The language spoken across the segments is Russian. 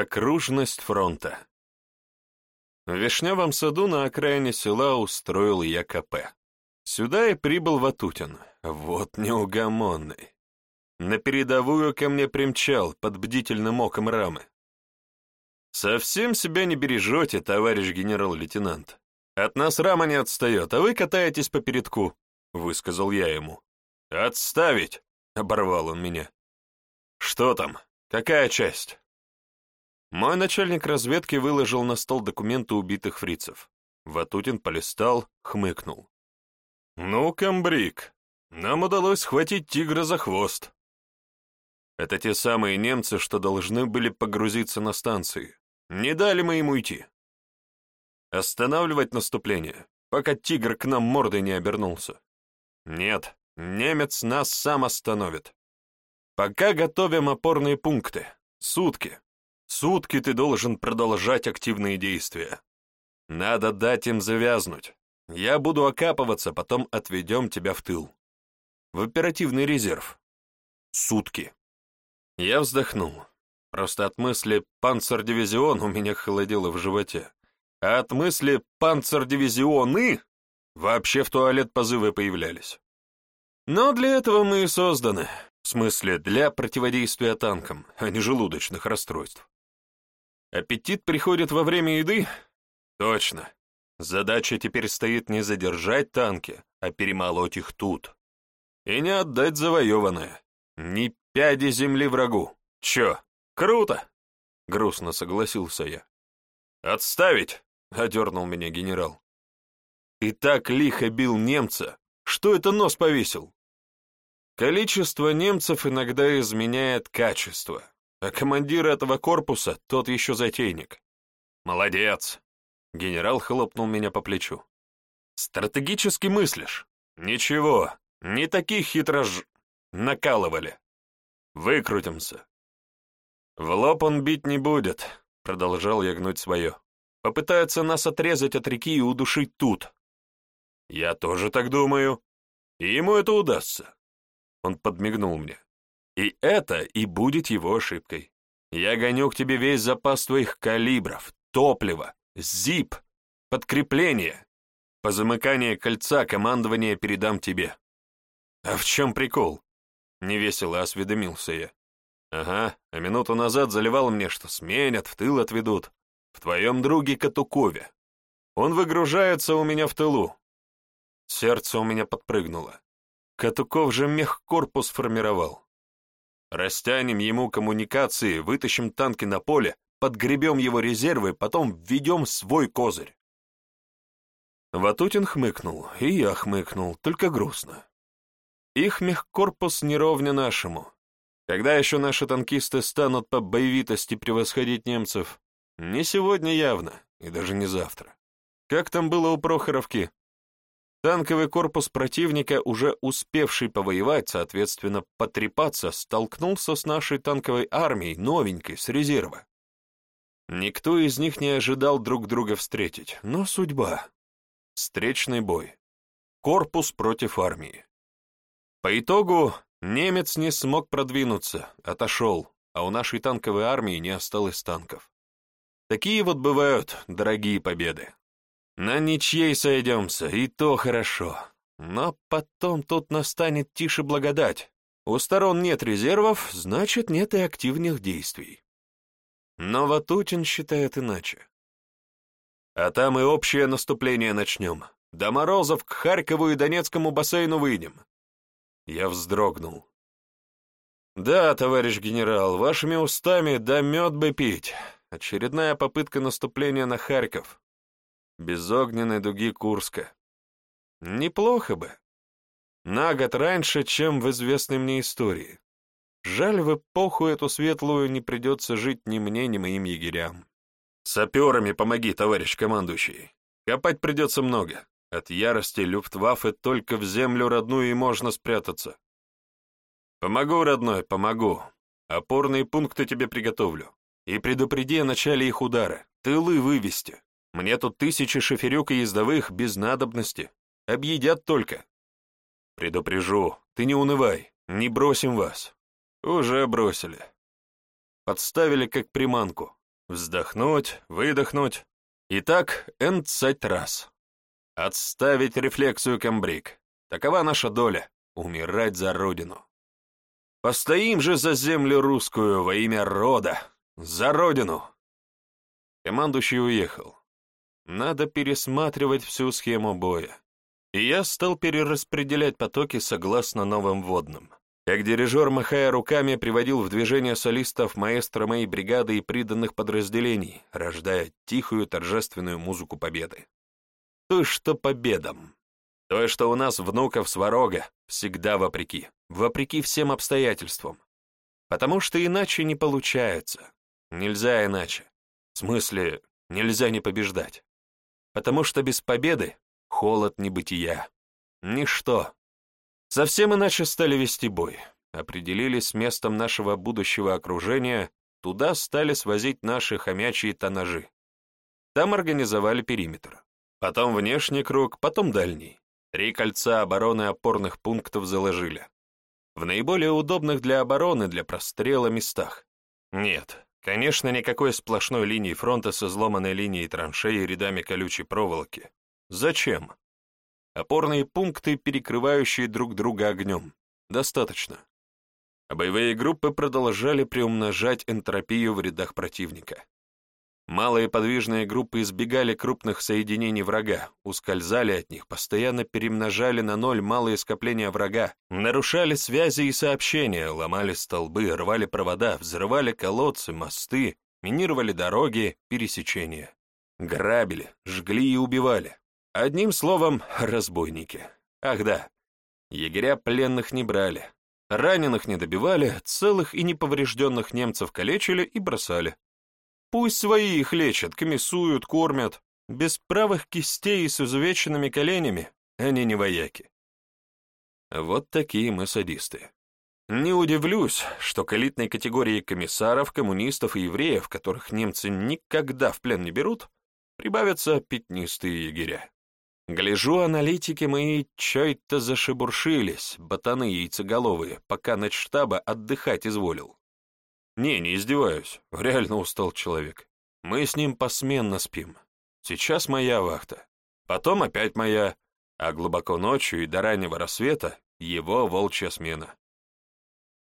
Окружность фронта. В Вишневом саду на окраине села устроил я КП. Сюда и прибыл Ватутин. Вот неугомонный. На передовую ко мне примчал под бдительным оком рамы. «Совсем себя не бережете, товарищ генерал-лейтенант. От нас рама не отстает, а вы катаетесь по передку», — высказал я ему. «Отставить!» — оборвал он меня. «Что там? Какая часть?» Мой начальник разведки выложил на стол документы убитых фрицев. Ватутин полистал, хмыкнул. «Ну, комбриг, нам удалось схватить тигра за хвост». Это те самые немцы, что должны были погрузиться на станции. Не дали мы им уйти. Останавливать наступление, пока тигр к нам мордой не обернулся. Нет, немец нас сам остановит. Пока готовим опорные пункты. Сутки. Сутки ты должен продолжать активные действия. Надо дать им завязнуть. Я буду окапываться, потом отведем тебя в тыл. В оперативный резерв. Сутки. Я вздохнул. Просто от мысли «панцердивизион» у меня холодело в животе. А от мысли «панцердивизионы» вообще в туалет позывы появлялись. Но для этого мы и созданы. В смысле, для противодействия танкам, а не желудочных расстройств. Аппетит приходит во время еды? Точно. Задача теперь стоит не задержать танки, а перемолоть их тут. И не отдать завоеванное. Ни пяди земли врагу. Че? круто? Грустно согласился я. «Отставить!» — одернул меня генерал. «Ты так лихо бил немца! Что это нос повесил?» Количество немцев иногда изменяет качество. А командир этого корпуса, тот еще затейник. Молодец. Генерал хлопнул меня по плечу. Стратегически мыслишь. Ничего, не таких хитрож накалывали. Выкрутимся. В лоб он бить не будет, продолжал я гнуть свое. Попытается нас отрезать от реки и удушить тут. Я тоже так думаю. И ему это удастся. Он подмигнул мне. И это и будет его ошибкой. Я гоню к тебе весь запас твоих калибров, топлива, зип, подкрепление, По замыканию кольца командование передам тебе. А в чем прикол? Невесело осведомился я. Ага, а минуту назад заливал мне, что сменят, в тыл отведут. В твоем друге Катукове. Он выгружается у меня в тылу. Сердце у меня подпрыгнуло. Катуков же мехкорпус формировал. Растянем ему коммуникации, вытащим танки на поле, подгребем его резервы, потом введем свой козырь. Ватутин хмыкнул, и я хмыкнул, только грустно. Их мехкорпус не ровня нашему. Когда еще наши танкисты станут по боевитости превосходить немцев? Не сегодня явно, и даже не завтра. Как там было у Прохоровки? Танковый корпус противника, уже успевший повоевать, соответственно, потрепаться, столкнулся с нашей танковой армией, новенькой, с резерва. Никто из них не ожидал друг друга встретить, но судьба. Встречный бой. Корпус против армии. По итогу немец не смог продвинуться, отошел, а у нашей танковой армии не осталось танков. Такие вот бывают дорогие победы. На ничьей сойдемся, и то хорошо. Но потом тут настанет тише благодать. У сторон нет резервов, значит, нет и активных действий. Но Ватутин считает иначе. А там и общее наступление начнем. До Морозов к Харькову и Донецкому бассейну выйдем. Я вздрогнул. Да, товарищ генерал, вашими устами да мед бы пить. Очередная попытка наступления на Харьков безогненной дуги Курска. Неплохо бы. На год раньше, чем в известной мне истории. Жаль, в эпоху эту светлую не придется жить ни мне, ни моим егерям. Саперами помоги, товарищ командующий. Копать придется много. От ярости люфтваффе только в землю родную и можно спрятаться. Помогу, родной, помогу. Опорные пункты тебе приготовлю. И предупреди о начале их удара. Тылы вывести. Мне тут тысячи шоферюк и ездовых без надобности. Объедят только. Предупрежу, ты не унывай, не бросим вас. Уже бросили. Подставили как приманку. Вздохнуть, выдохнуть. И так энцать раз. Отставить рефлексию комбриг. Такова наша доля — умирать за Родину. Постоим же за землю русскую во имя рода. За Родину. Командующий уехал. Надо пересматривать всю схему боя. И я стал перераспределять потоки согласно новым водным. Как дирижер, махая руками, приводил в движение солистов маэстро моей бригады и приданных подразделений, рождая тихую торжественную музыку победы. То, что победам. То, что у нас внуков сварога, всегда вопреки. Вопреки всем обстоятельствам. Потому что иначе не получается. Нельзя иначе. В смысле, нельзя не побеждать потому что без победы холод небытия, ничто. Совсем иначе стали вести бой, определили с местом нашего будущего окружения, туда стали свозить наши хомячие тонажи. Там организовали периметр. Потом внешний круг, потом дальний. Три кольца обороны опорных пунктов заложили. В наиболее удобных для обороны, для прострела местах. Нет, Конечно, никакой сплошной линии фронта со изломанной линией траншеи и рядами колючей проволоки. Зачем? Опорные пункты, перекрывающие друг друга огнем. Достаточно. А боевые группы продолжали приумножать энтропию в рядах противника. Малые подвижные группы избегали крупных соединений врага, ускользали от них, постоянно перемножали на ноль малые скопления врага, нарушали связи и сообщения, ломали столбы, рвали провода, взрывали колодцы, мосты, минировали дороги, пересечения. Грабили, жгли и убивали. Одним словом, разбойники. Ах да, егеря пленных не брали, раненых не добивали, целых и неповрежденных немцев калечили и бросали. Пусть своих лечат, комиссуют, кормят. Без правых кистей и с изувеченными коленями они не вояки. Вот такие мы садисты. Не удивлюсь, что к элитной категории комиссаров, коммунистов и евреев, которых немцы никогда в плен не берут, прибавятся пятнистые егеря. Гляжу, аналитики мои чай-то зашебуршились, ботаны яйцеголовые, пока ночштаба отдыхать изволил. Не, не издеваюсь. Реально устал человек. Мы с ним посменно спим. Сейчас моя вахта. Потом опять моя. А глубоко ночью и до раннего рассвета его волчья смена.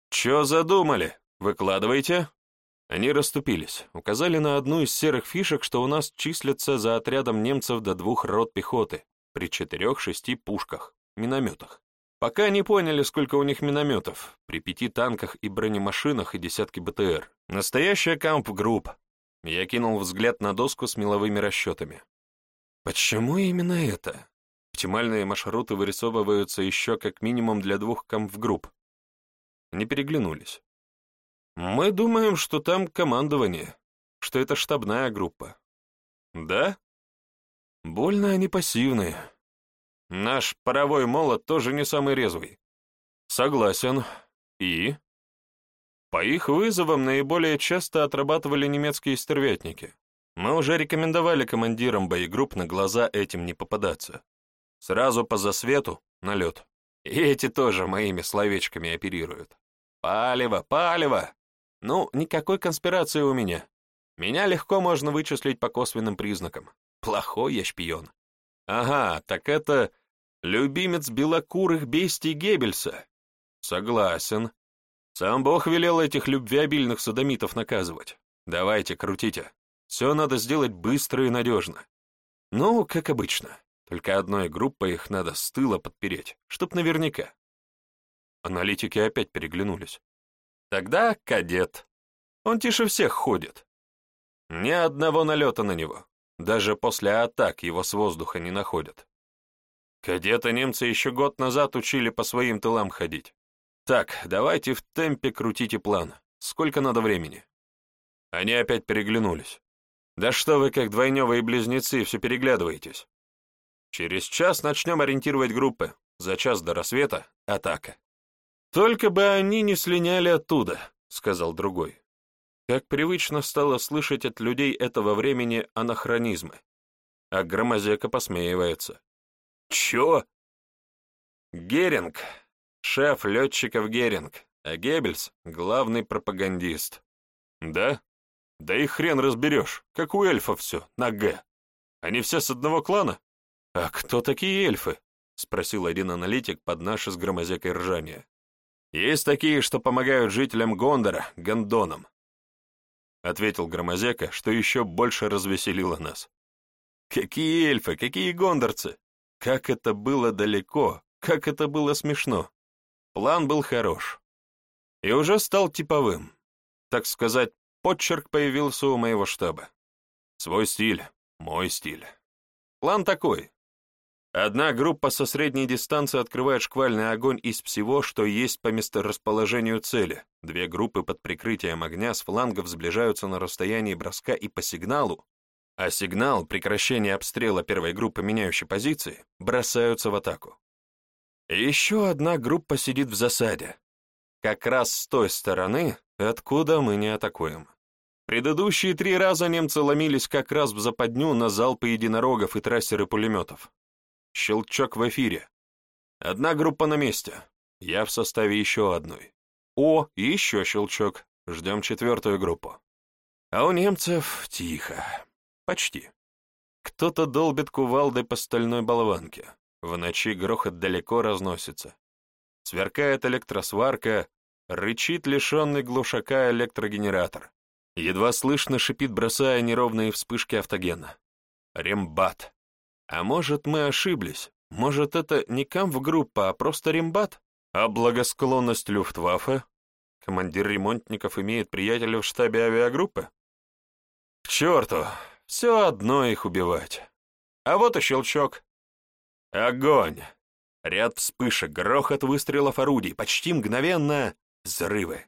«Чё задумали? Выкладывайте?» Они расступились, указали на одну из серых фишек, что у нас числятся за отрядом немцев до двух рот пехоты, при четырех-шести пушках, минометах. Пока не поняли, сколько у них минометов, при пяти танках и бронемашинах и десятке БТР. Настоящая камп-групп. Я кинул взгляд на доску с меловыми расчетами. Почему именно это? Оптимальные маршруты вырисовываются еще как минимум для двух камп-групп. Не переглянулись. Мы думаем, что там командование, что это штабная группа. Да? Больно они пассивные. Наш паровой молот тоже не самый резвый. Согласен. И? По их вызовам наиболее часто отрабатывали немецкие стервятники. Мы уже рекомендовали командирам боегрупп на глаза этим не попадаться. Сразу по засвету — налет. И эти тоже моими словечками оперируют. Палево, палево! Ну, никакой конспирации у меня. Меня легко можно вычислить по косвенным признакам. Плохой я шпион. Ага, так это Любимец белокурых бестий Геббельса. Согласен. Сам Бог велел этих любвеобильных садомитов наказывать. Давайте, крутите. Все надо сделать быстро и надежно. Ну, как обычно. Только одной группой их надо с тыла подпереть, чтоб наверняка. Аналитики опять переглянулись. Тогда кадет. Он тише всех ходит. Ни одного налета на него. Даже после атак его с воздуха не находят. Когда-то немцы еще год назад учили по своим тылам ходить. Так, давайте в темпе крутите план. Сколько надо времени?» Они опять переглянулись. «Да что вы, как двойневые близнецы, все переглядываетесь?» «Через час начнем ориентировать группы. За час до рассвета — атака». «Только бы они не слиняли оттуда», — сказал другой. Как привычно стало слышать от людей этого времени анахронизмы. А Громозека посмеивается. Чё? Геринг, шеф летчиков Геринг, а Геббельс — главный пропагандист. Да? Да и хрен разберёшь, как у эльфов всё на «Г». Они все с одного клана? А кто такие эльфы? — спросил один аналитик под наше с громозекой ржание. «Есть такие, что помогают жителям Гондора, гондонам», — ответил громозека, что еще больше развеселило нас. «Какие эльфы, какие гондорцы! Как это было далеко, как это было смешно. План был хорош. И уже стал типовым. Так сказать, подчерк появился у моего штаба. Свой стиль, мой стиль. План такой. Одна группа со средней дистанции открывает шквальный огонь из всего, что есть по месторасположению цели. Две группы под прикрытием огня с флангов сближаются на расстоянии броска и по сигналу а сигнал прекращения обстрела первой группы меняющей позиции бросаются в атаку. Еще одна группа сидит в засаде, как раз с той стороны, откуда мы не атакуем. Предыдущие три раза немцы ломились как раз в западню на залпы единорогов и трассеры пулеметов. Щелчок в эфире. Одна группа на месте. Я в составе еще одной. О, еще щелчок. Ждем четвертую группу. А у немцев тихо. Почти. Кто-то долбит кувалдой по стальной болванке. В ночи грохот далеко разносится. Сверкает электросварка, рычит лишенный глушака электрогенератор. Едва слышно шипит, бросая неровные вспышки автогена. Рембат. А может, мы ошиблись? Может, это не камп-группа, а просто рембат? А благосклонность Люфтваффе? Командир ремонтников имеет приятеля в штабе авиагруппы? К черту! Все одно их убивать. А вот и щелчок. Огонь! Ряд вспышек, грохот выстрелов орудий, почти мгновенно взрывы.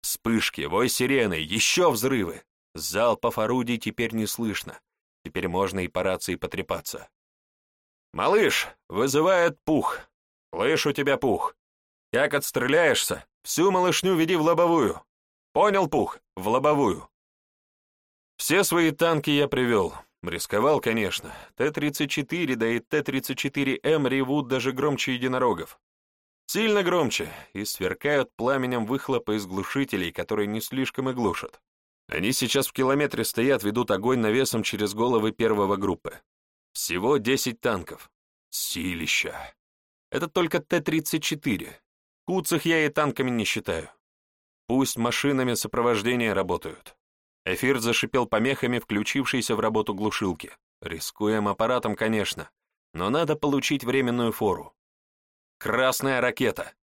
Вспышки, вой сирены, еще взрывы. Залпов орудий теперь не слышно. Теперь можно и по рации потрепаться. «Малыш, вызывает пух. Слышь, у тебя пух. Как отстреляешься, всю малышню веди в лобовую. Понял, пух, в лобовую. Все свои танки я привел. Рисковал, конечно. Т-34, да и Т-34М эм ревут даже громче единорогов. Сильно громче, и сверкают пламенем выхлопы из глушителей, которые не слишком и глушат. Они сейчас в километре стоят, ведут огонь навесом через головы первого группы. Всего 10 танков. Силища. Это только Т-34. Куцах я и танками не считаю. Пусть машинами сопровождения работают. Эфир зашипел помехами, включившийся в работу глушилки. Рискуем аппаратом, конечно, но надо получить временную фору. Красная ракета.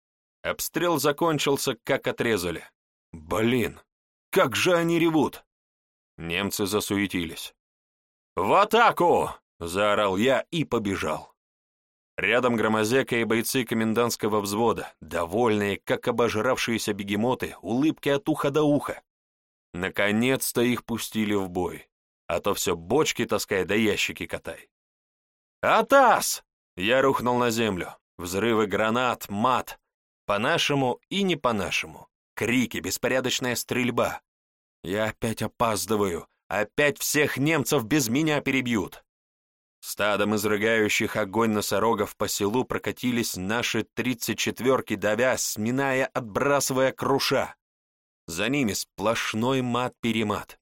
Обстрел закончился, как отрезали. Блин, как же они ревут! Немцы засуетились. «В атаку!» — заорал я и побежал. Рядом Громозека и бойцы комендантского взвода, довольные, как обожравшиеся бегемоты, улыбки от уха до уха, Наконец-то их пустили в бой, а то все бочки таскай да ящики катай. «Атас!» — я рухнул на землю. Взрывы гранат, мат. По-нашему и не по-нашему. Крики, беспорядочная стрельба. Я опять опаздываю. Опять всех немцев без меня перебьют. Стадом изрыгающих огонь носорогов по селу прокатились наши тридцать четверки, давя, сминая, отбрасывая, круша. За ними сплошной мат-перемат.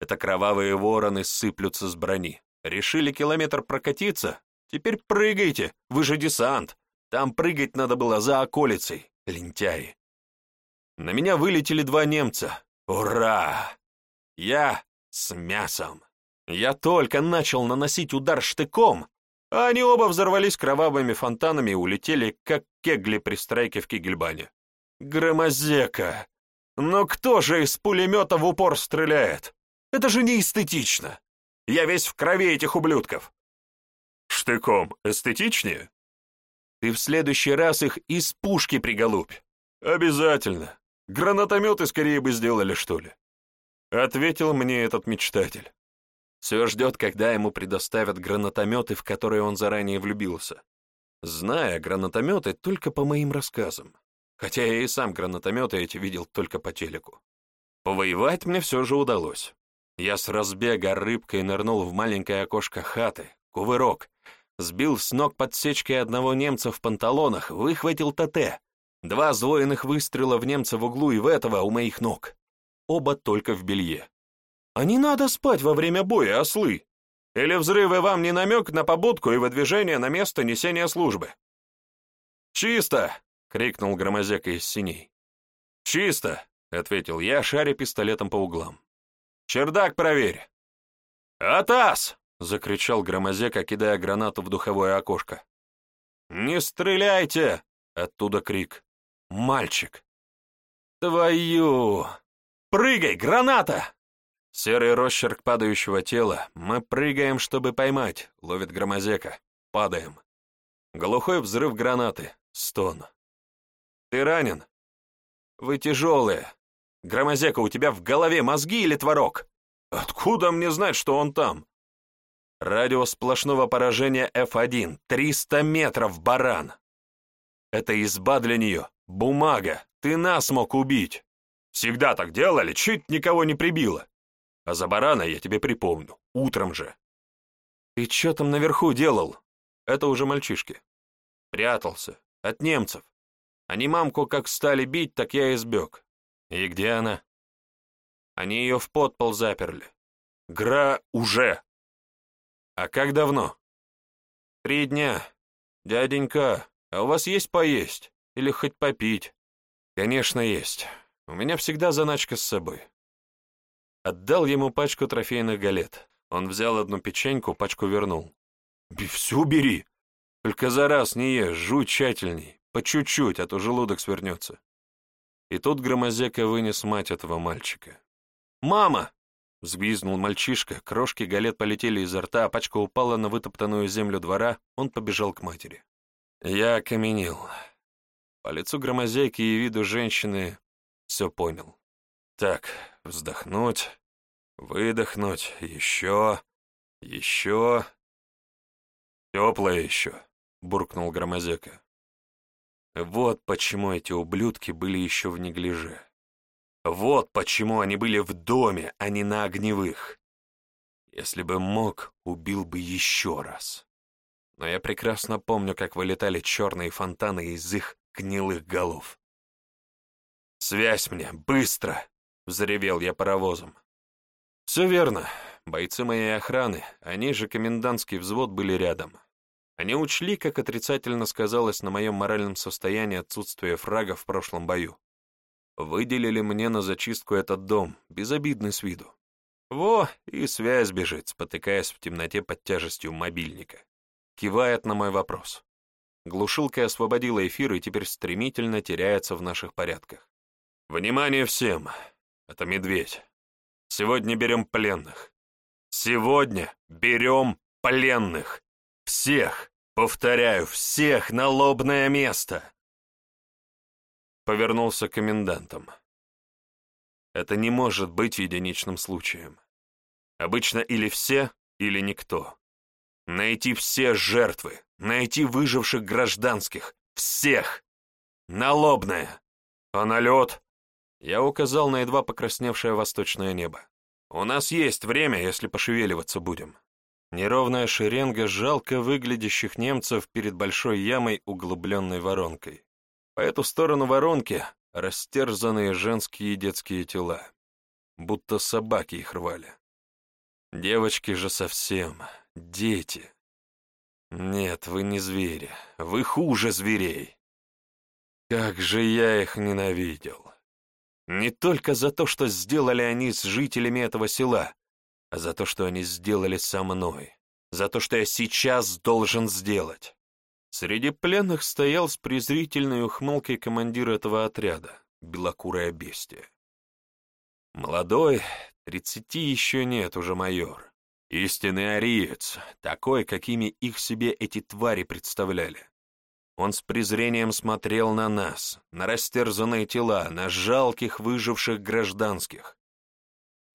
Это кровавые вороны сыплются с брони. Решили километр прокатиться? Теперь прыгайте, вы же десант. Там прыгать надо было за околицей, лентяи. На меня вылетели два немца. Ура! Я с мясом. Я только начал наносить удар штыком, а они оба взорвались кровавыми фонтанами и улетели, как кегли при страйке в Кигельбане. Громозека! Но кто же из пулемета в упор стреляет? Это же не эстетично. Я весь в крови этих ублюдков. Штыком эстетичнее? Ты в следующий раз их из пушки приголубь. Обязательно. Гранатометы скорее бы сделали, что ли. Ответил мне этот мечтатель. Все ждет, когда ему предоставят гранатометы, в которые он заранее влюбился. Зная гранатометы только по моим рассказам хотя я и сам гранатомета эти видел только по телеку. Повоевать мне все же удалось. Я с разбега рыбкой нырнул в маленькое окошко хаты, кувырок, сбил с ног подсечки одного немца в панталонах, выхватил ТТ. Два злоиных выстрела в немца в углу и в этого у моих ног. Оба только в белье. А не надо спать во время боя, ослы! Или взрывы вам не намек на побудку и выдвижение на место несения службы? «Чисто!» — крикнул громозека из синей. «Чисто!» — ответил я, шаря пистолетом по углам. «Чердак проверь!» «Атас!» — закричал громозека, кидая гранату в духовое окошко. «Не стреляйте!» — оттуда крик. «Мальчик!» «Твою!» «Прыгай, граната!» Серый росчерк падающего тела. Мы прыгаем, чтобы поймать. Ловит громозека. Падаем. Глухой взрыв гранаты. Стон. «Ты ранен? Вы тяжелые. Громозека, у тебя в голове мозги или творог? Откуда мне знать, что он там?» Радио сплошного поражения F1. 300 метров, баран!» «Это изба для нее. Бумага. Ты нас мог убить. Всегда так делали, чуть никого не прибило. А за барана я тебе припомню. Утром же». «Ты что там наверху делал?» «Это уже мальчишки. Прятался. От немцев. Они мамку как стали бить, так я и сбег. И где она? Они ее в подпол заперли. Гра уже. А как давно? Три дня. Дяденька, а у вас есть поесть? Или хоть попить? Конечно, есть. У меня всегда заначка с собой. Отдал ему пачку трофейных галет. Он взял одну печеньку, пачку вернул. «Всю бери! Только за раз не ешь, жуй тщательней. По чуть-чуть, а то желудок свернется. И тут громозека вынес мать этого мальчика. «Мама!» — взвизнул мальчишка, крошки галет полетели изо рта, а пачка упала на вытоптанную землю двора, он побежал к матери. Я окаменел. По лицу громозейки и виду женщины все понял. Так, вздохнуть, выдохнуть, еще, еще... «Теплое еще», — буркнул громозека. Вот почему эти ублюдки были еще в неглиже. Вот почему они были в доме, а не на огневых. Если бы мог, убил бы еще раз. Но я прекрасно помню, как вылетали черные фонтаны из их гнилых голов. «Связь мне, быстро!» — взревел я паровозом. «Все верно. Бойцы моей охраны, они же комендантский взвод были рядом. Они ли, как отрицательно сказалось на моем моральном состоянии отсутствие фрага в прошлом бою. Выделили мне на зачистку этот дом, безобидный с виду. Во, и связь бежит, спотыкаясь в темноте под тяжестью мобильника. Кивает на мой вопрос. Глушилка освободила эфир и теперь стремительно теряется в наших порядках. «Внимание всем! Это медведь. Сегодня берем пленных. Сегодня берем пленных!» Всех, повторяю, всех на лобное место!» Повернулся к комендантам. Это не может быть единичным случаем. Обычно или все, или никто. Найти все жертвы, найти выживших гражданских, всех! на лобное. А налет? Я указал на едва покрасневшее восточное небо. У нас есть время, если пошевеливаться будем. Неровная шеренга жалко выглядящих немцев перед большой ямой, углубленной воронкой. По эту сторону воронки растерзанные женские и детские тела. Будто собаки их рвали. Девочки же совсем, дети. Нет, вы не звери, вы хуже зверей. Как же я их ненавидел. Не только за то, что сделали они с жителями этого села, а за то, что они сделали со мной, за то, что я сейчас должен сделать. Среди пленных стоял с презрительной ухмылкой командир этого отряда, белокурое бестия. Молодой, тридцати еще нет уже майор. Истинный ариец, такой, какими их себе эти твари представляли. Он с презрением смотрел на нас, на растерзанные тела, на жалких выживших гражданских,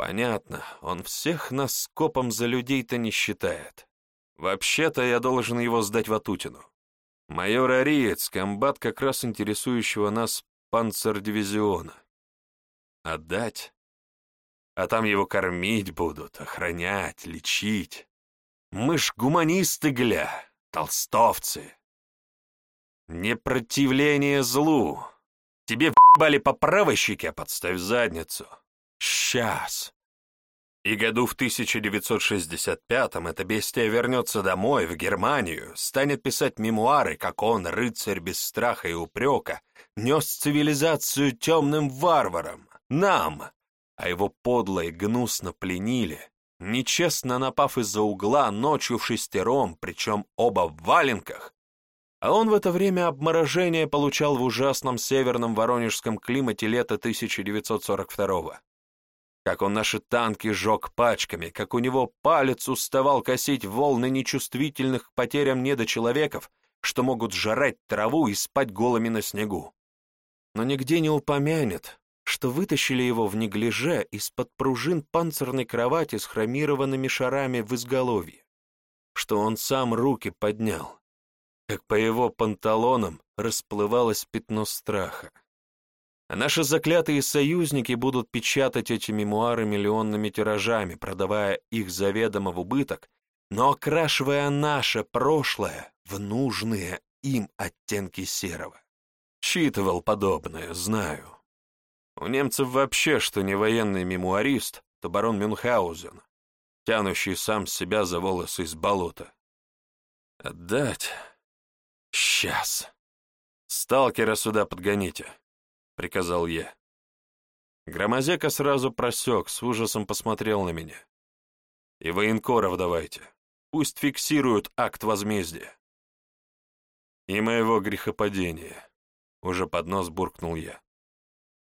Понятно, он всех нас скопом за людей-то не считает. Вообще-то я должен его сдать Ватутину. Майор Ариец, комбат как раз интересующего нас панцердивизиона. Отдать? А там его кормить будут, охранять, лечить. Мы ж гуманисты, гля, толстовцы. Непротивление злу. Тебе в***бали по правой щеке, а подставь задницу. Сейчас. И году в 1965-м это бестия вернется домой, в Германию, станет писать мемуары, как он, рыцарь без страха и упрека, нес цивилизацию темным варварам, нам, а его подло и гнусно пленили, нечестно напав из-за угла ночью в шестером, причем оба в валенках, а он в это время обморожение получал в ужасном северном воронежском климате лета 1942 -го как он наши танки жег пачками, как у него палец уставал косить волны нечувствительных к потерям недочеловеков, что могут жрать траву и спать голыми на снегу. Но нигде не упомянет, что вытащили его в неглиже из-под пружин панцирной кровати с хромированными шарами в изголовье, что он сам руки поднял, как по его панталонам расплывалось пятно страха. А наши заклятые союзники будут печатать эти мемуары миллионными тиражами, продавая их заведомо в убыток, но окрашивая наше прошлое в нужные им оттенки серого. Читывал подобное, знаю. У немцев вообще, что не военный мемуарист, то барон Мюнхгаузен, тянущий сам себя за волосы из болота. Отдать? Сейчас. Сталкера сюда подгоните приказал я. Громозека сразу просек, с ужасом посмотрел на меня. И военкоров давайте. Пусть фиксируют акт возмездия. И моего грехопадения. Уже под нос буркнул я.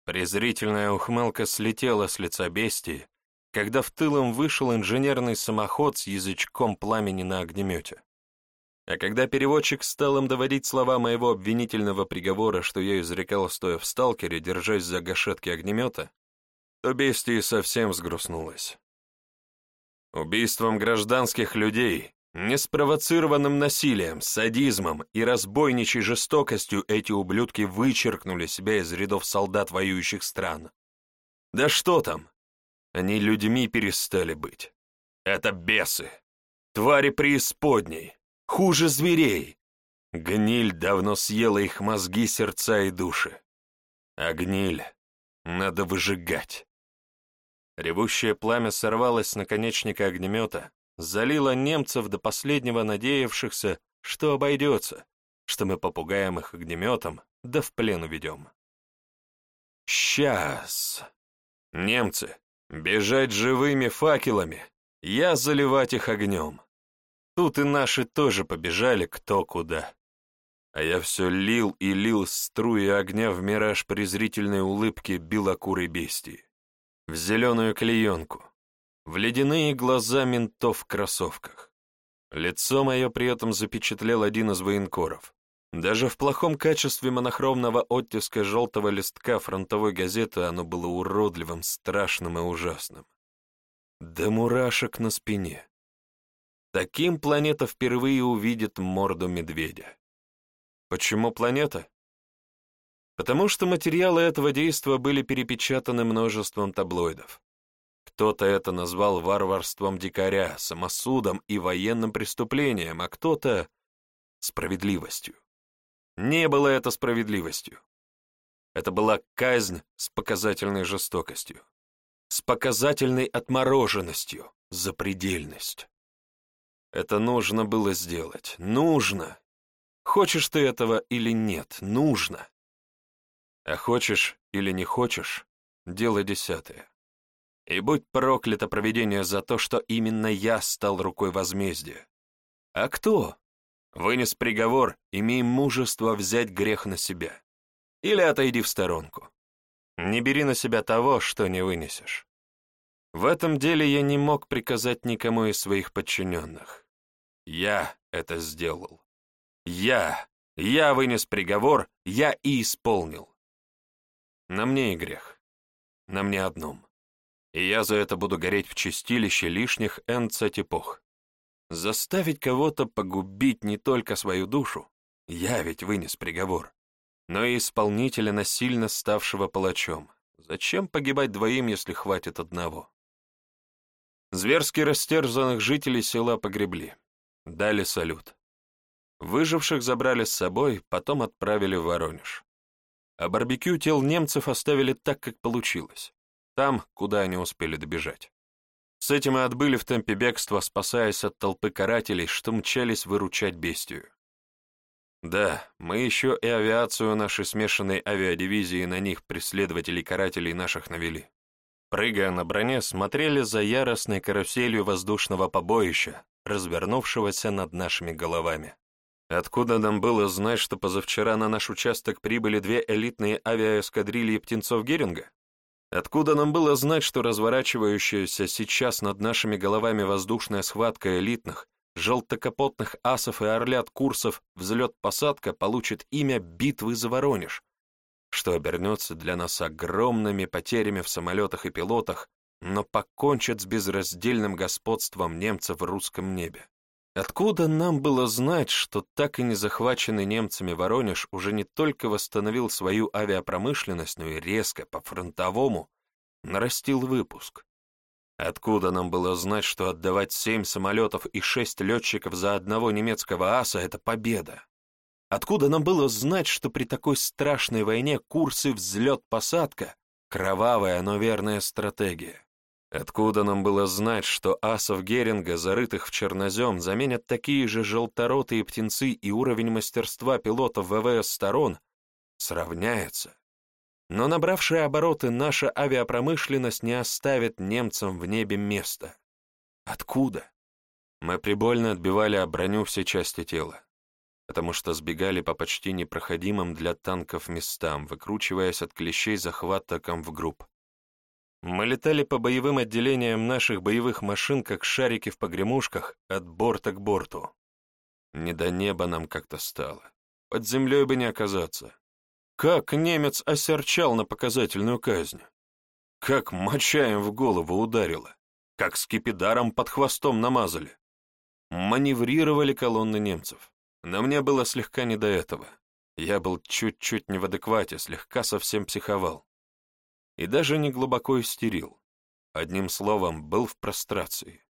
Презрительная ухмылка слетела с лица бестии, когда в тылом вышел инженерный самоход с язычком пламени на огнемете. А когда переводчик стал им доводить слова моего обвинительного приговора, что я изрекал, стоя в сталкере, держась за гашетки огнемета, то бестии совсем сгрустнулось. Убийством гражданских людей, неспровоцированным насилием, садизмом и разбойничей жестокостью эти ублюдки вычеркнули себя из рядов солдат воюющих стран. Да что там? Они людьми перестали быть. Это бесы, твари преисподней, хуже зверей. Гниль давно съела их мозги, сердца и души. А гниль надо выжигать. Ревущее пламя сорвалось с наконечника огнемета, залило немцев до последнего надеявшихся, что обойдется, что мы попугаем их огнеметом, да в плен уведем. Сейчас. Немцы, бежать живыми факелами, я заливать их огнем. Тут и наши тоже побежали кто куда. А я все лил и лил струи огня в мираж презрительной улыбки белокурой бестии. В зеленую клеенку. В ледяные глаза ментов в кроссовках. Лицо мое при этом запечатлел один из военкоров. Даже в плохом качестве монохромного оттиска желтого листка фронтовой газеты оно было уродливым, страшным и ужасным. До мурашек на спине. Таким планета впервые увидит морду медведя. Почему планета? Потому что материалы этого действа были перепечатаны множеством таблоидов. Кто-то это назвал варварством дикаря, самосудом и военным преступлением, а кто-то — справедливостью. Не было это справедливостью. Это была казнь с показательной жестокостью, с показательной отмороженностью, запредельность. Это нужно было сделать. Нужно. Хочешь ты этого или нет, нужно. А хочешь или не хочешь, дело десятое. И будь проклято провидение за то, что именно я стал рукой возмездия. А кто? Вынес приговор, имей мужество взять грех на себя. Или отойди в сторонку. Не бери на себя того, что не вынесешь. В этом деле я не мог приказать никому из своих подчиненных. Я это сделал. Я, я вынес приговор, я и исполнил. На мне и грех. На мне одном. И я за это буду гореть в чистилище лишних энцать эпох. Заставить кого-то погубить не только свою душу, я ведь вынес приговор, но и исполнителя насильно ставшего палачом. Зачем погибать двоим, если хватит одного? Зверски растерзанных жителей села погребли дали салют. Выживших забрали с собой, потом отправили в Воронеж. А барбекю тел немцев оставили так, как получилось. Там, куда они успели добежать. С этим и отбыли в темпе бегства, спасаясь от толпы карателей, что мчались выручать бестию. Да, мы еще и авиацию нашей смешанной авиадивизии на них преследователей карателей наших навели. Прыгая на броне, смотрели за яростной каруселью воздушного побоища, развернувшегося над нашими головами. Откуда нам было знать, что позавчера на наш участок прибыли две элитные авиаэскадрильи птенцов Геринга? Откуда нам было знать, что разворачивающаяся сейчас над нашими головами воздушная схватка элитных, желтокапотных асов и орлят курсов «Взлет-посадка» получит имя «Битвы за Воронеж», что обернется для нас огромными потерями в самолетах и пилотах, но покончат с безраздельным господством немцев в русском небе. Откуда нам было знать, что так и не захваченный немцами Воронеж уже не только восстановил свою авиапромышленность, но и резко, по-фронтовому, нарастил выпуск? Откуда нам было знать, что отдавать семь самолетов и шесть летчиков за одного немецкого аса — это победа? Откуда нам было знать, что при такой страшной войне курсы взлет-посадка — кровавая, но верная стратегия? Откуда нам было знать, что асов Геринга, зарытых в чернозем, заменят такие же желторотые птенцы и уровень мастерства пилотов ВВС сторон сравняется? Но набравшие обороты наша авиапромышленность не оставит немцам в небе места. Откуда? Мы прибольно отбивали о броню все части тела, потому что сбегали по почти непроходимым для танков местам, выкручиваясь от клещей захвата комфгрупп мы летали по боевым отделениям наших боевых машин, как шарики в погремушках, от борта к борту. Не до неба нам как-то стало. Под землей бы не оказаться. Как немец осерчал на показательную казнь. Как мочаем в голову ударило. Как скипидаром под хвостом намазали. Маневрировали колонны немцев. На мне было слегка не до этого. Я был чуть-чуть не в адеквате, слегка совсем психовал и даже не глубоко истерил. Одним словом, был в прострации.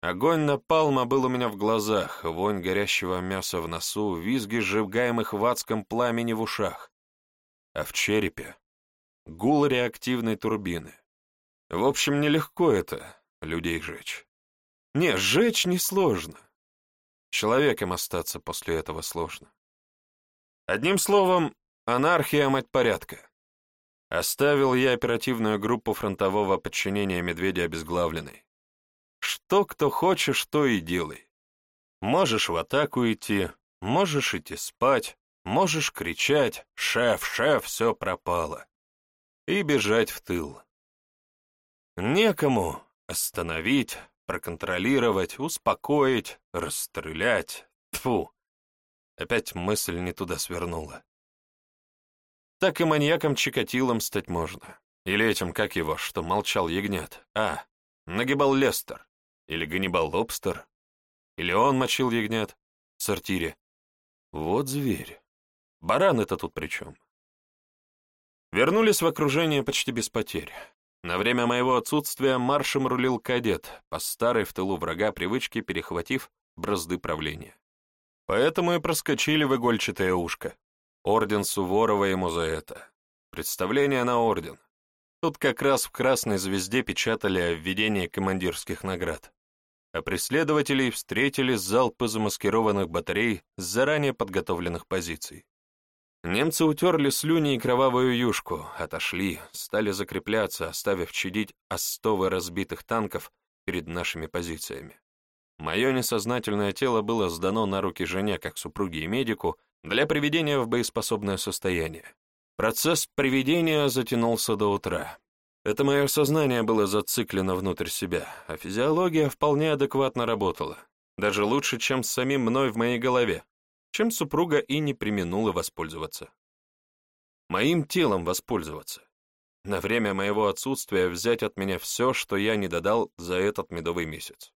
Огонь на палма был у меня в глазах, вонь горящего мяса в носу, визги сжигаемых в адском пламени в ушах, а в черепе — гул реактивной турбины. В общем, нелегко это — людей жечь. Не, сжечь несложно. Человеком остаться после этого сложно. Одним словом, анархия, мать порядка. Оставил я оперативную группу фронтового подчинения Медведя обезглавленной. Что кто хочет, что и делай. Можешь в атаку идти, можешь идти спать, можешь кричать «Шеф, шеф, все пропало!» и бежать в тыл. Некому остановить, проконтролировать, успокоить, расстрелять. Тфу. Опять мысль не туда свернула так и маньяком Чикатилом стать можно. Или этим, как его, что молчал ягнят. А, нагибал Лестер. Или Ганнибал Лобстер. Или он мочил ягнят в сортире. Вот зверь. Баран это тут при чем? Вернулись в окружение почти без потерь. На время моего отсутствия маршем рулил кадет, по старой в тылу врага привычке перехватив бразды правления. Поэтому и проскочили в игольчатое ушко. Орден Суворова ему за это. Представление на орден. Тут как раз в «Красной звезде» печатали о введении командирских наград. А преследователей встретили залпы замаскированных батарей с заранее подготовленных позиций. Немцы утерли слюни и кровавую юшку, отошли, стали закрепляться, оставив чадить остовы разбитых танков перед нашими позициями. Мое несознательное тело было сдано на руки жене как супруге и медику, для приведения в боеспособное состояние. Процесс приведения затянулся до утра. Это мое сознание было зациклено внутрь себя, а физиология вполне адекватно работала, даже лучше, чем с самим мной в моей голове, чем супруга и не применула воспользоваться. Моим телом воспользоваться. На время моего отсутствия взять от меня все, что я не додал за этот медовый месяц.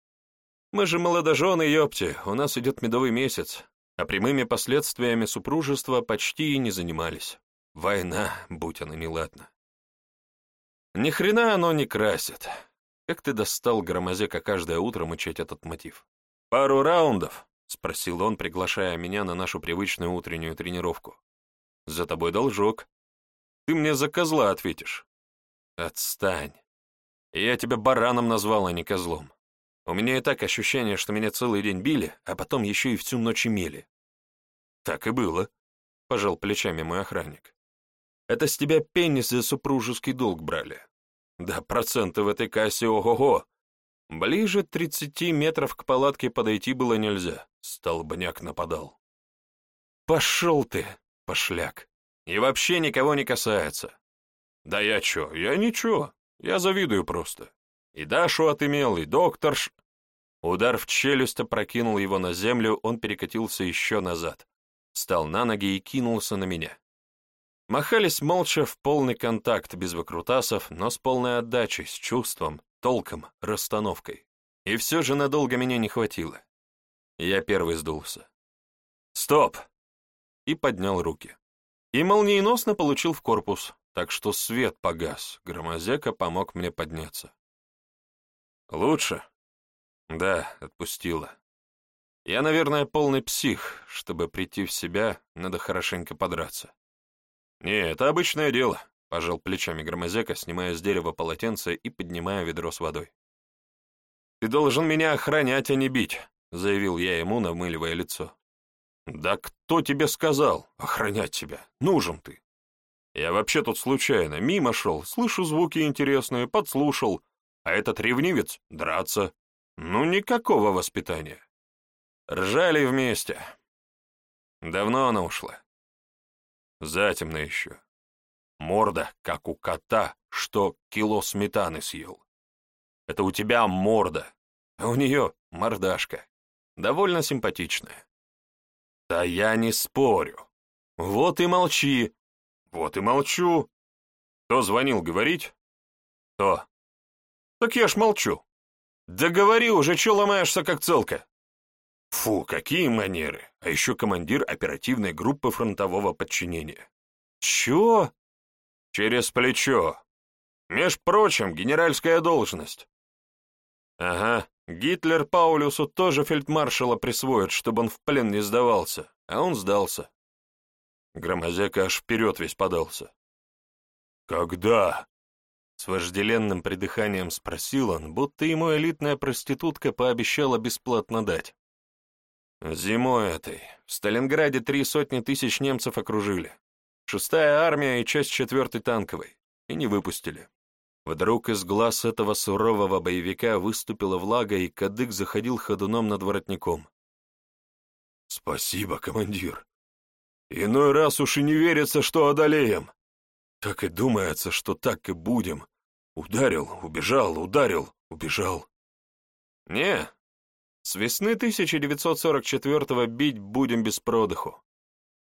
Мы же молодожены, ёпти, у нас идет медовый месяц, а прямыми последствиями супружества почти и не занимались. Война, будь она неладна. Ни хрена оно не красит. Как ты достал громозека каждое утро мучать этот мотив? Пару раундов, — спросил он, приглашая меня на нашу привычную утреннюю тренировку. «За тобой должок. Ты мне за козла ответишь». «Отстань. Я тебя бараном назвал, а не козлом. У меня и так ощущение, что меня целый день били, а потом еще и всю ночь имели. «Так и было», — пожал плечами мой охранник. «Это с тебя пенис за супружеский долг брали. Да проценты в этой кассе ого-го! Ближе тридцати метров к палатке подойти было нельзя. Столбняк нападал». «Пошел ты, пошляк! И вообще никого не касается!» «Да я чё? Я ничего. Я завидую просто. И Дашу отымел, и докторш...» Удар в челюсть опрокинул его на землю, он перекатился еще назад. Встал на ноги и кинулся на меня. Махались молча в полный контакт, без выкрутасов, но с полной отдачей, с чувством, толком, расстановкой. И все же надолго меня не хватило. Я первый сдулся. «Стоп!» И поднял руки. И молниеносно получил в корпус, так что свет погас. Громозека помог мне подняться. «Лучше?» «Да, отпустила. Я, наверное, полный псих, чтобы прийти в себя, надо хорошенько подраться. Не, это обычное дело, пожал плечами Громозека, снимая с дерева полотенце и поднимая ведро с водой. Ты должен меня охранять, а не бить, заявил я ему, намыливая лицо. Да кто тебе сказал охранять тебя? Нужен ты. Я вообще тут случайно мимо шел, слышу звуки интересные, подслушал, а этот ревнивец — драться. Ну, никакого воспитания. Ржали вместе. Давно она ушла. Затемно еще. Морда, как у кота, что кило сметаны съел. Это у тебя морда, а у нее мордашка. Довольно симпатичная. Да я не спорю. Вот и молчи. Вот и молчу. Кто звонил говорить? Кто? Так я ж молчу. Да говори уже, че ломаешься как целка? Фу, какие манеры! А еще командир оперативной группы фронтового подчинения. Че? Через плечо. Меж прочим, генеральская должность. Ага, Гитлер Паулюсу тоже фельдмаршала присвоит, чтобы он в плен не сдавался, а он сдался. Громозека аж вперед весь подался. «Когда?» С вожделенным придыханием спросил он, будто ему элитная проститутка пообещала бесплатно дать. Зимой этой в Сталинграде три сотни тысяч немцев окружили. Шестая армия и часть четвертой танковой. И не выпустили. Вдруг из глаз этого сурового боевика выступила влага, и кадык заходил ходуном над воротником. «Спасибо, командир. Иной раз уж и не верится, что одолеем. Так и думается, что так и будем. Ударил, убежал, ударил, убежал». «Не, с весны 1944-го бить будем без продыху,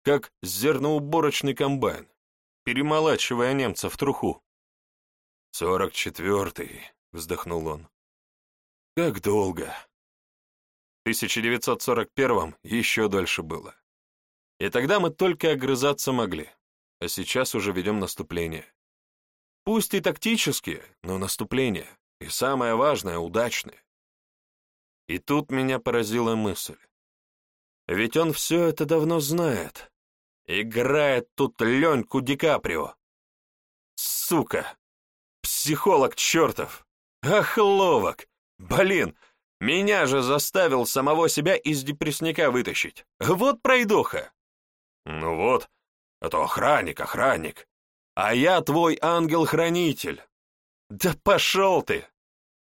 как зерноуборочный комбайн, перемолачивая немца в труху. «Сорок четвертый», — вздохнул он. «Как долго?» В 1941-м еще дольше было. И тогда мы только огрызаться могли, а сейчас уже ведем наступление. Пусть и тактические, но наступление, и самое важное — удачное. И тут меня поразила мысль. Ведь он все это давно знает. Играет тут Леньку Ди Каприо. Сука! Психолог чертов! Охловок! Блин, меня же заставил самого себя из депрессника вытащить. Вот пройдоха! Ну вот, это охранник, охранник. А я твой ангел-хранитель. Да пошел ты!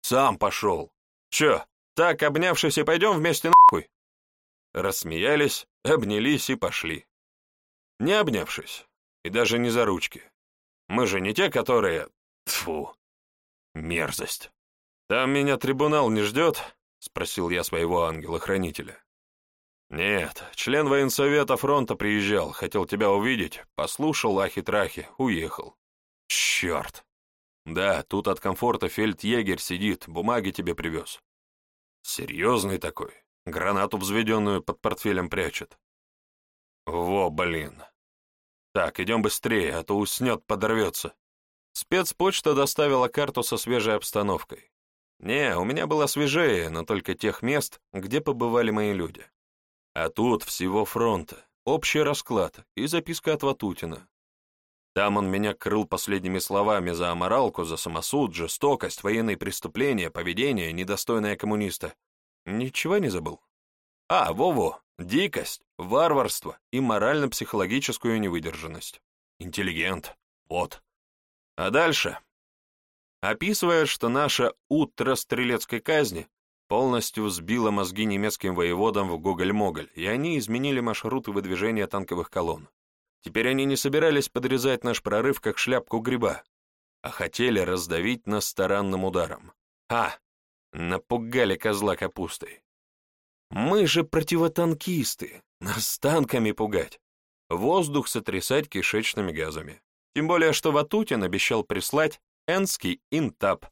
Сам пошел. Че, так, обнявшись, и пойдем вместе нахуй. Рассмеялись, обнялись и пошли. Не обнявшись, и даже не за ручки. Мы же не те, которые... Тфу, мерзость. Там меня трибунал не ждет? Спросил я своего ангела-хранителя. Нет, член военсовета фронта приезжал, хотел тебя увидеть, послушал ахи-трахи, уехал. Черт. Да, тут от комфорта фельдъегерь сидит, бумаги тебе привез. Серьезный такой. Гранату, взведенную под портфелем, прячет. Во, блин. Так, идем быстрее, а то уснет, подорвется. Спецпочта доставила карту со свежей обстановкой. Не, у меня была свежее, но только тех мест, где побывали мои люди. А тут всего фронта, общий расклад и записка от Ватутина. Там он меня крыл последними словами за аморалку, за самосуд, жестокость, военные преступления, поведение, недостойное коммуниста. Ничего не забыл? А, во-во, дикость, варварство и морально-психологическую невыдержанность. Интеллигент. Вот. А дальше? Описывая, что наше «утро стрелецкой казни» полностью взбило мозги немецким воеводам в Гоголь-Моголь, и они изменили маршруты выдвижения танковых колонн. Теперь они не собирались подрезать наш прорыв, как шляпку гриба, а хотели раздавить нас старанным ударом. А, напугали козла капустой. Мы же противотанкисты, нас танками пугать. Воздух сотрясать кишечными газами. Тем более, что Ватутин обещал прислать энский интап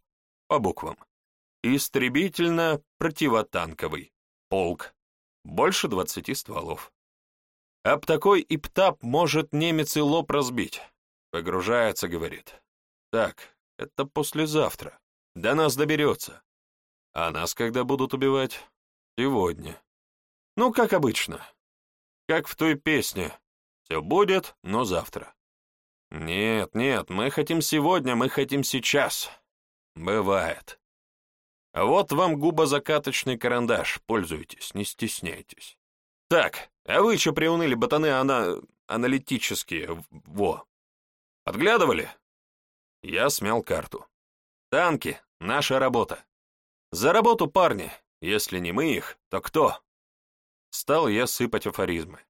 по буквам. Истребительно-противотанковый полк. Больше 20 стволов. Об такой иптап может немец и лоб разбить. Погружается, говорит. Так, это послезавтра. До нас доберется. А нас когда будут убивать? Сегодня. Ну, как обычно. Как в той песне. Все будет, но завтра. Нет, нет, мы хотим сегодня, мы хотим сейчас. Бывает. А вот вам губозакаточный карандаш. Пользуйтесь, не стесняйтесь. Так, а вы что приуныли, ботаны, она аналитические, во. Отглядывали? Я смял карту. Танки, наша работа. За работу, парни. Если не мы их, то кто? Стал я сыпать афоризмы.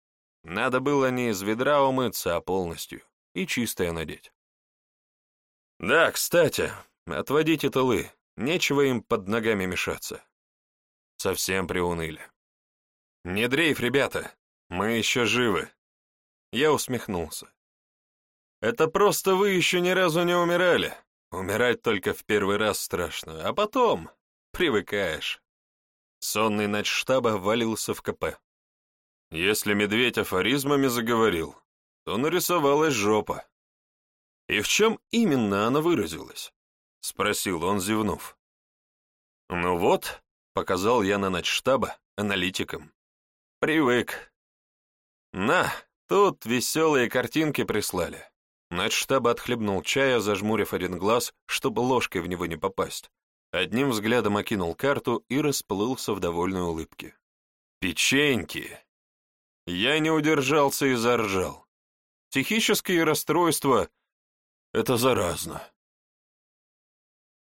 Надо было не из ведра умыться, а полностью. И чистое надеть. Да, кстати, отводите тылы. Нечего им под ногами мешаться. Совсем приуныли. Не дрейф, ребята. «Мы еще живы!» Я усмехнулся. «Это просто вы еще ни разу не умирали. Умирать только в первый раз страшно, а потом привыкаешь». Сонный начштаба валился в КП. Если медведь афоризмами заговорил, то нарисовалась жопа. «И в чем именно она выразилась?» — спросил он, зевнув. «Ну вот», — показал я на начштаба аналитикам. «Привык, на, тут веселые картинки прислали. Начтаб отхлебнул чая, зажмурив один глаз, чтобы ложкой в него не попасть. Одним взглядом окинул карту и расплылся в довольной улыбке. «Печеньки!» Я не удержался и заржал. Психические расстройства — это заразно.